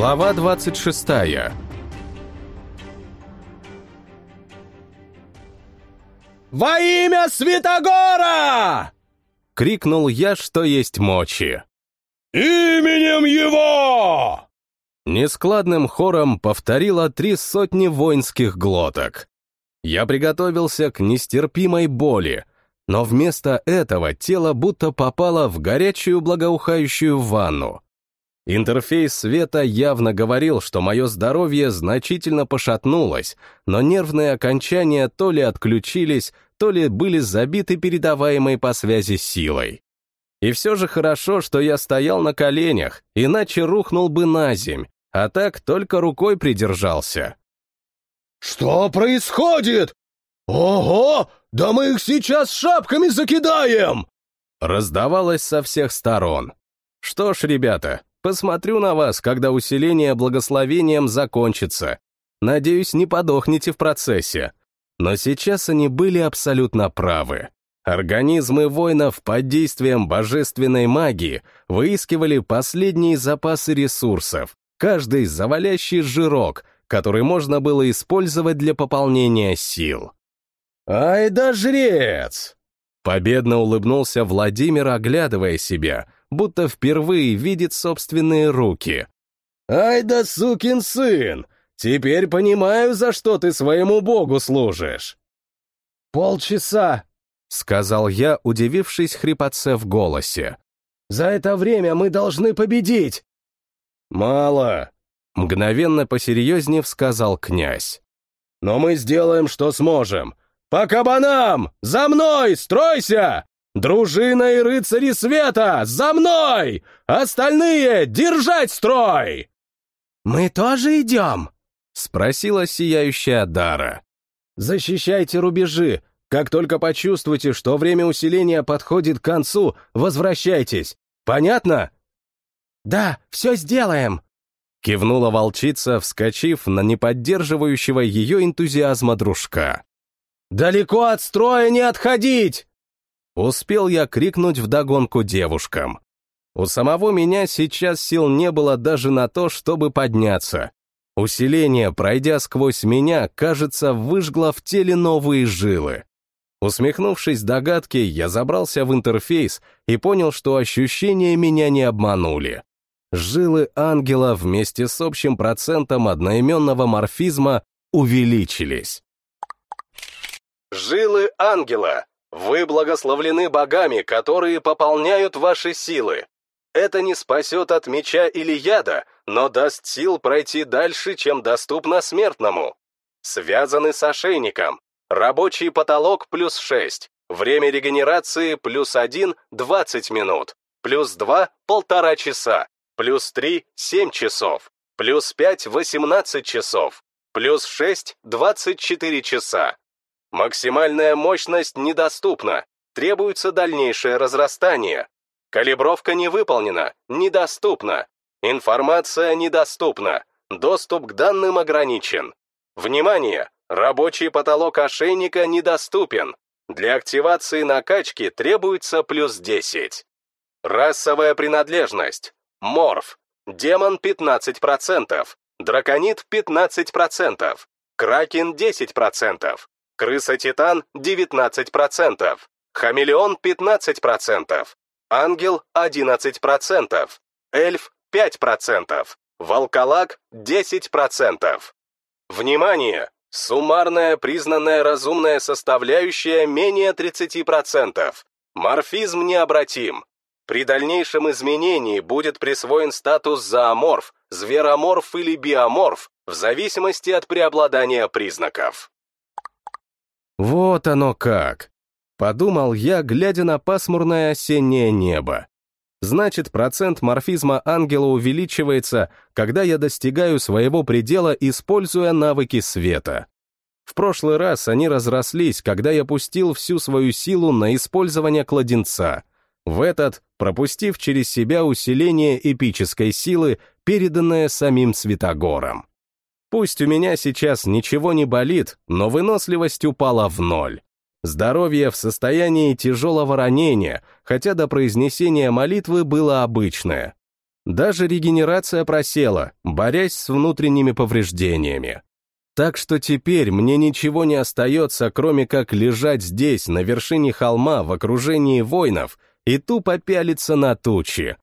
Глава 26 «Во имя Святогора!» — крикнул я, что есть мочи. «Именем его!» Нескладным хором повторило три сотни воинских глоток. Я приготовился к нестерпимой боли, но вместо этого тело будто попало в горячую благоухающую ванну. Интерфейс света явно говорил, что мое здоровье значительно пошатнулось, но нервные окончания то ли отключились, то ли были забиты передаваемой по связи силой. И все же хорошо, что я стоял на коленях, иначе рухнул бы на земь, а так только рукой придержался. «Что происходит? Ого! Да мы их сейчас шапками закидаем!» Раздавалось со всех сторон. Что ж, ребята, посмотрю на вас, когда усиление благословением закончится. Надеюсь, не подохнете в процессе. Но сейчас они были абсолютно правы. Организмы воинов под действием божественной магии выискивали последние запасы ресурсов, каждый завалящий жирок, который можно было использовать для пополнения сил. «Ай да жрец!» Победно улыбнулся Владимир, оглядывая себя, будто впервые видит собственные руки. «Ай да сукин сын! Теперь понимаю, за что ты своему богу служишь!» «Полчаса!» — сказал я, удивившись хрипотце в голосе. «За это время мы должны победить!» «Мало!» — мгновенно посерьезнее сказал князь. «Но мы сделаем, что сможем. По кабанам! За мной! Стройся! Дружина и рыцари света! За мной! Остальные держать строй!» «Мы тоже идем?» — спросила сияющая Дара. «Защищайте рубежи. Как только почувствуете, что время усиления подходит к концу, возвращайтесь. Понятно?» «Да, все сделаем!» Кивнула волчица, вскочив на неподдерживающего ее энтузиазма дружка. «Далеко от строя не отходить!» Успел я крикнуть вдогонку девушкам. У самого меня сейчас сил не было даже на то, чтобы подняться. Усиление, пройдя сквозь меня, кажется, выжгло в теле новые жилы. Усмехнувшись догадке, я забрался в интерфейс и понял, что ощущения меня не обманули. Жилы ангела вместе с общим процентом одноименного морфизма увеличились. Жилы ангела. Вы благословлены богами, которые пополняют ваши силы. Это не спасет от меча или яда, но даст сил пройти дальше, чем доступно смертному. Связаны с ошейником. Рабочий потолок плюс 6. Время регенерации плюс 1 – 20 минут. Плюс 2 – полтора часа. Плюс 3 – 7 часов. Плюс 5 – 18 часов. Плюс 6 – 24 часа. Максимальная мощность недоступна. Требуется дальнейшее разрастание. Калибровка не выполнена, недоступна. Информация недоступна. Доступ к данным ограничен. Внимание! Рабочий потолок ошейника недоступен. Для активации накачки требуется плюс 10. Расовая принадлежность. Морф. Демон 15%. Драконит 15%. Кракен 10%. Крыса-титан 19%. Хамелеон 15%. Ангел 11%. Эльф 5%. Волколак 10%. Внимание! Суммарная признанная разумная составляющая менее 30%. Морфизм необратим. При дальнейшем изменении будет присвоен статус зооморф, звероморф или биоморф, в зависимости от преобладания признаков. Вот оно как! Подумал я, глядя на пасмурное осеннее небо. Значит, процент морфизма ангела увеличивается, когда я достигаю своего предела, используя навыки света. В прошлый раз они разрослись, когда я пустил всю свою силу на использование кладенца. В этот, пропустив через себя усиление эпической силы, переданное самим Святогором. Пусть у меня сейчас ничего не болит, но выносливость упала в ноль. Здоровье в состоянии тяжелого ранения, хотя до произнесения молитвы было обычное. Даже регенерация просела, борясь с внутренними повреждениями. Так что теперь мне ничего не остается, кроме как лежать здесь, на вершине холма, в окружении воинов, и тупо пялиться на тучи.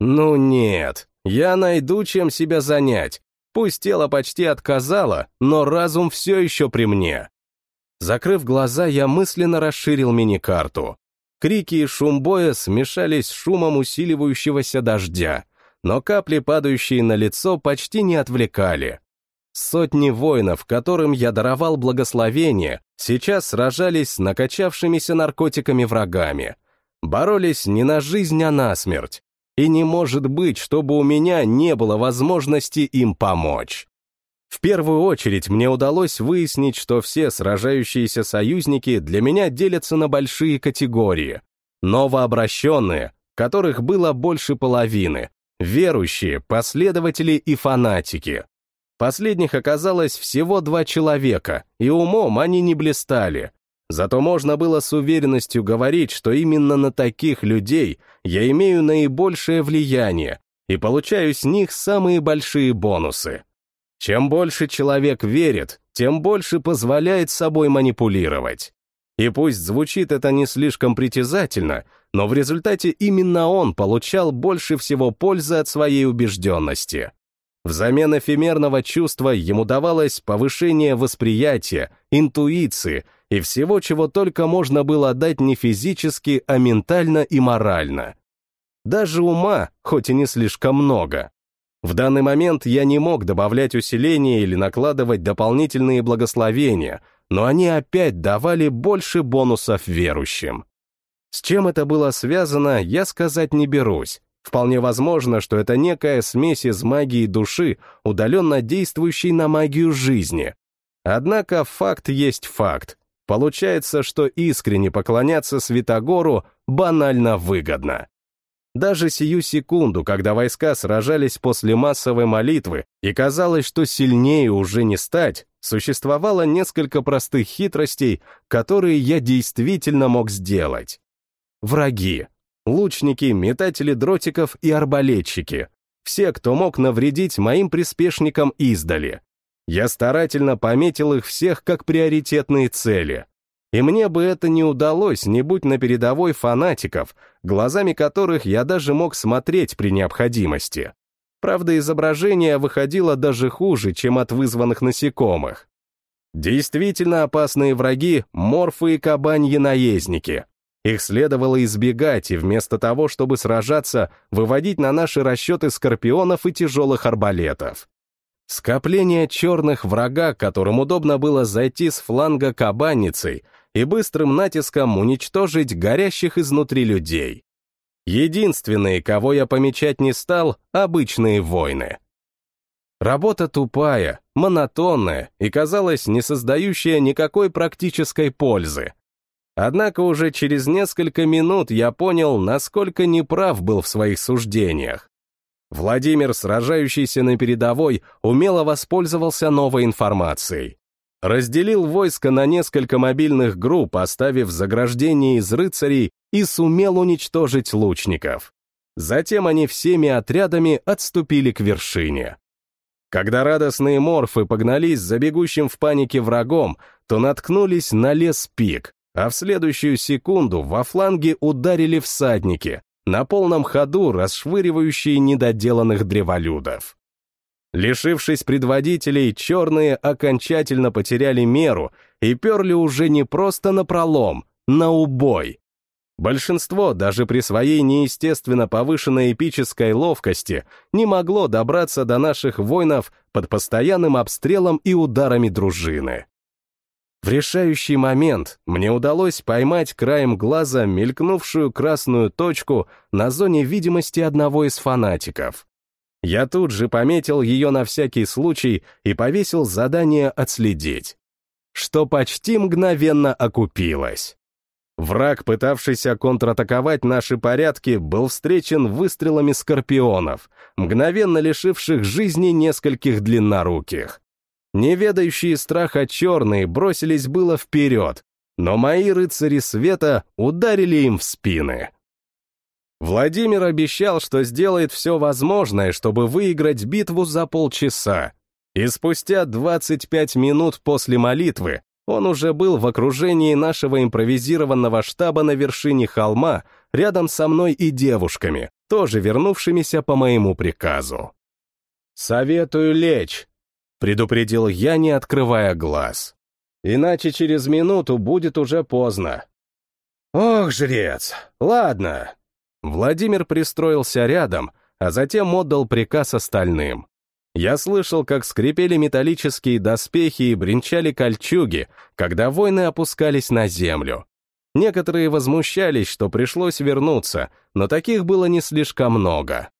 Ну нет, я найду чем себя занять. Пусть тело почти отказало, но разум все еще при мне. Закрыв глаза, я мысленно расширил мини-карту. Крики и шум боя смешались с шумом усиливающегося дождя, но капли, падающие на лицо, почти не отвлекали. Сотни воинов, которым я даровал благословение, сейчас сражались с накачавшимися наркотиками врагами. Боролись не на жизнь, а на смерть. И не может быть, чтобы у меня не было возможности им помочь. В первую очередь мне удалось выяснить, что все сражающиеся союзники для меня делятся на большие категории. Новообращенные, которых было больше половины, верующие, последователи и фанатики. Последних оказалось всего два человека, и умом они не блистали. Зато можно было с уверенностью говорить, что именно на таких людей я имею наибольшее влияние и получаю с них самые большие бонусы. Чем больше человек верит, тем больше позволяет собой манипулировать. И пусть звучит это не слишком притязательно, но в результате именно он получал больше всего пользы от своей убежденности. Взамен эфемерного чувства ему давалось повышение восприятия, интуиции и всего, чего только можно было дать не физически, а ментально и морально. Даже ума, хоть и не слишком много. В данный момент я не мог добавлять усиления или накладывать дополнительные благословения, но они опять давали больше бонусов верующим. С чем это было связано, я сказать не берусь, Вполне возможно, что это некая смесь из магии души, удаленно действующей на магию жизни. Однако факт есть факт. Получается, что искренне поклоняться Святогору банально выгодно. Даже сию секунду, когда войска сражались после массовой молитвы, и казалось, что сильнее уже не стать, существовало несколько простых хитростей, которые я действительно мог сделать. Враги лучники, метатели дротиков и арбалетчики. Все, кто мог навредить моим приспешникам издали. Я старательно пометил их всех как приоритетные цели. И мне бы это не удалось, не будь на передовой фанатиков, глазами которых я даже мог смотреть при необходимости. Правда, изображение выходило даже хуже, чем от вызванных насекомых. Действительно опасные враги — морфы и кабаньи-наездники. Их следовало избегать и вместо того, чтобы сражаться, выводить на наши расчеты скорпионов и тяжелых арбалетов. Скопление черных врага, которым удобно было зайти с фланга кабаницей и быстрым натиском уничтожить горящих изнутри людей. Единственные, кого я помечать не стал, обычные войны. Работа тупая, монотонная и, казалось, не создающая никакой практической пользы — Однако уже через несколько минут я понял, насколько неправ был в своих суждениях. Владимир, сражающийся на передовой, умело воспользовался новой информацией. Разделил войско на несколько мобильных групп, оставив заграждение из рыцарей, и сумел уничтожить лучников. Затем они всеми отрядами отступили к вершине. Когда радостные морфы погнались за бегущим в панике врагом, то наткнулись на лес пик, а в следующую секунду во фланге ударили всадники, на полном ходу расшвыривающие недоделанных древолюдов. Лишившись предводителей, черные окончательно потеряли меру и перли уже не просто на пролом, на убой. Большинство, даже при своей неестественно повышенной эпической ловкости, не могло добраться до наших воинов под постоянным обстрелом и ударами дружины. В решающий момент мне удалось поймать краем глаза мелькнувшую красную точку на зоне видимости одного из фанатиков. Я тут же пометил ее на всякий случай и повесил задание отследить, что почти мгновенно окупилось. Враг, пытавшийся контратаковать наши порядки, был встречен выстрелами скорпионов, мгновенно лишивших жизни нескольких длинноруких. Неведающие страха черные бросились было вперед, но мои рыцари света ударили им в спины. Владимир обещал, что сделает все возможное, чтобы выиграть битву за полчаса. И спустя 25 минут после молитвы он уже был в окружении нашего импровизированного штаба на вершине холма, рядом со мной и девушками, тоже вернувшимися по моему приказу. «Советую лечь», — предупредил я, не открывая глаз. «Иначе через минуту будет уже поздно». «Ох, жрец, ладно». Владимир пристроился рядом, а затем отдал приказ остальным. Я слышал, как скрипели металлические доспехи и бренчали кольчуги, когда воины опускались на землю. Некоторые возмущались, что пришлось вернуться, но таких было не слишком много.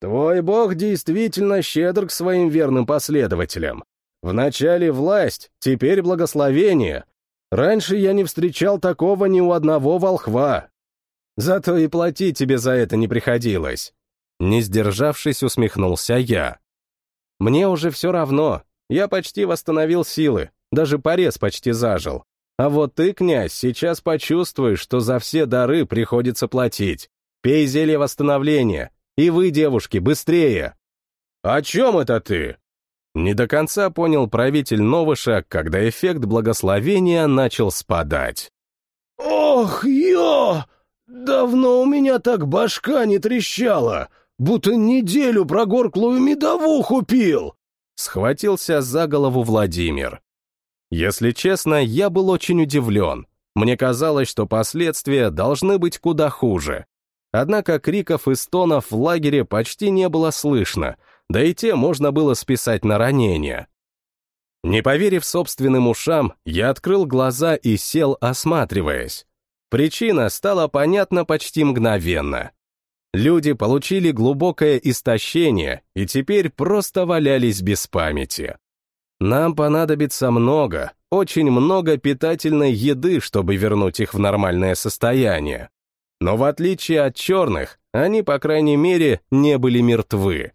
«Твой бог действительно щедр к своим верным последователям. Вначале власть, теперь благословение. Раньше я не встречал такого ни у одного волхва. Зато и платить тебе за это не приходилось». Не сдержавшись, усмехнулся я. Мне уже все равно. Я почти восстановил силы, даже порез почти зажил. А вот ты, князь, сейчас почувствуешь, что за все дары приходится платить. Пей зелье восстановления. И вы, девушки, быстрее. О чем это ты? Не до конца понял правитель Новыша, когда эффект благословения начал спадать. «Ох, ё! Давно у меня так башка не трещала! будто неделю прогорклую медовуху пил!» Схватился за голову Владимир. Если честно, я был очень удивлен. Мне казалось, что последствия должны быть куда хуже. Однако криков и стонов в лагере почти не было слышно, да и те можно было списать на ранения. Не поверив собственным ушам, я открыл глаза и сел, осматриваясь. Причина стала понятна почти мгновенно. Люди получили глубокое истощение и теперь просто валялись без памяти. Нам понадобится много, очень много питательной еды, чтобы вернуть их в нормальное состояние. Но в отличие от черных, они, по крайней мере, не были мертвы.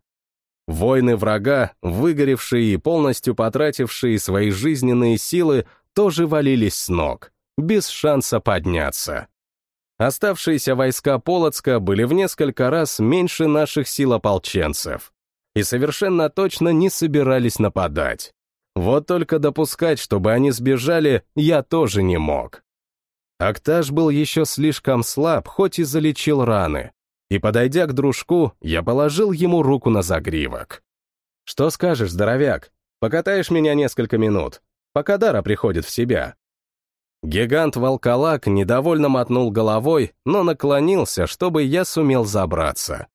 Войны врага, выгоревшие и полностью потратившие свои жизненные силы, тоже валились с ног, без шанса подняться. Оставшиеся войска Полоцка были в несколько раз меньше наших сил ополченцев и совершенно точно не собирались нападать. Вот только допускать, чтобы они сбежали, я тоже не мог. Актаж был еще слишком слаб, хоть и залечил раны, и, подойдя к дружку, я положил ему руку на загривок. «Что скажешь, здоровяк? Покатаешь меня несколько минут, пока Дара приходит в себя?» Гигант-волколак недовольно мотнул головой, но наклонился, чтобы я сумел забраться.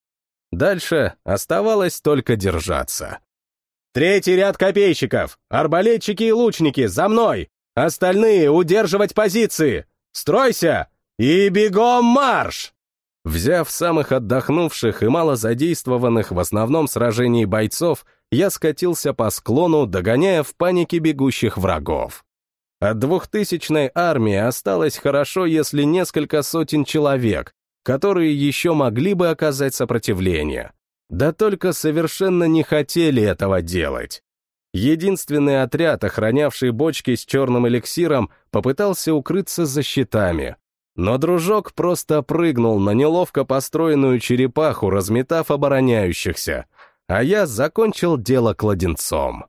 Дальше оставалось только держаться. «Третий ряд копейщиков! Арбалетчики и лучники, за мной! Остальные удерживать позиции! Стройся! И бегом марш!» Взяв самых отдохнувших и мало задействованных в основном сражении бойцов, я скатился по склону, догоняя в панике бегущих врагов. От двухтысячной армии осталось хорошо, если несколько сотен человек, которые еще могли бы оказать сопротивление. Да только совершенно не хотели этого делать. Единственный отряд, охранявший бочки с черным эликсиром, попытался укрыться за щитами. Но дружок просто прыгнул на неловко построенную черепаху, разметав обороняющихся, а я закончил дело кладенцом.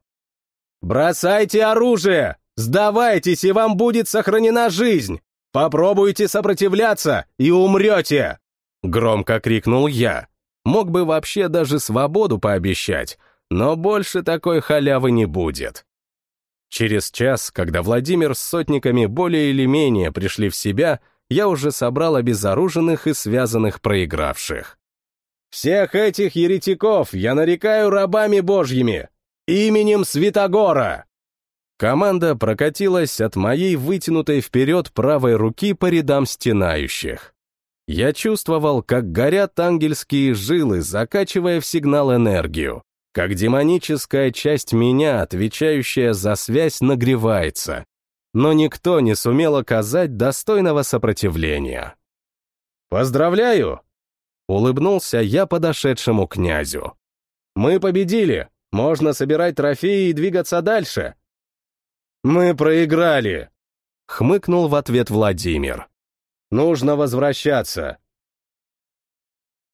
«Бросайте оружие!» Сдавайтесь, и вам будет сохранена жизнь! Попробуйте сопротивляться, и умрете!» Громко крикнул я. Мог бы вообще даже свободу пообещать, но больше такой халявы не будет. Через час, когда Владимир с сотниками более или менее пришли в себя, я уже собрал обезоруженных и связанных проигравших. «Всех этих еретиков я нарекаю рабами божьими! Именем Святогора!» Команда прокатилась от моей вытянутой вперед правой руки по рядам стенающих. Я чувствовал, как горят ангельские жилы, закачивая в сигнал энергию, как демоническая часть меня, отвечающая за связь, нагревается. Но никто не сумел оказать достойного сопротивления. «Поздравляю!» — улыбнулся я подошедшему князю. «Мы победили! Можно собирать трофеи и двигаться дальше!» «Мы проиграли!» — хмыкнул в ответ Владимир. «Нужно возвращаться.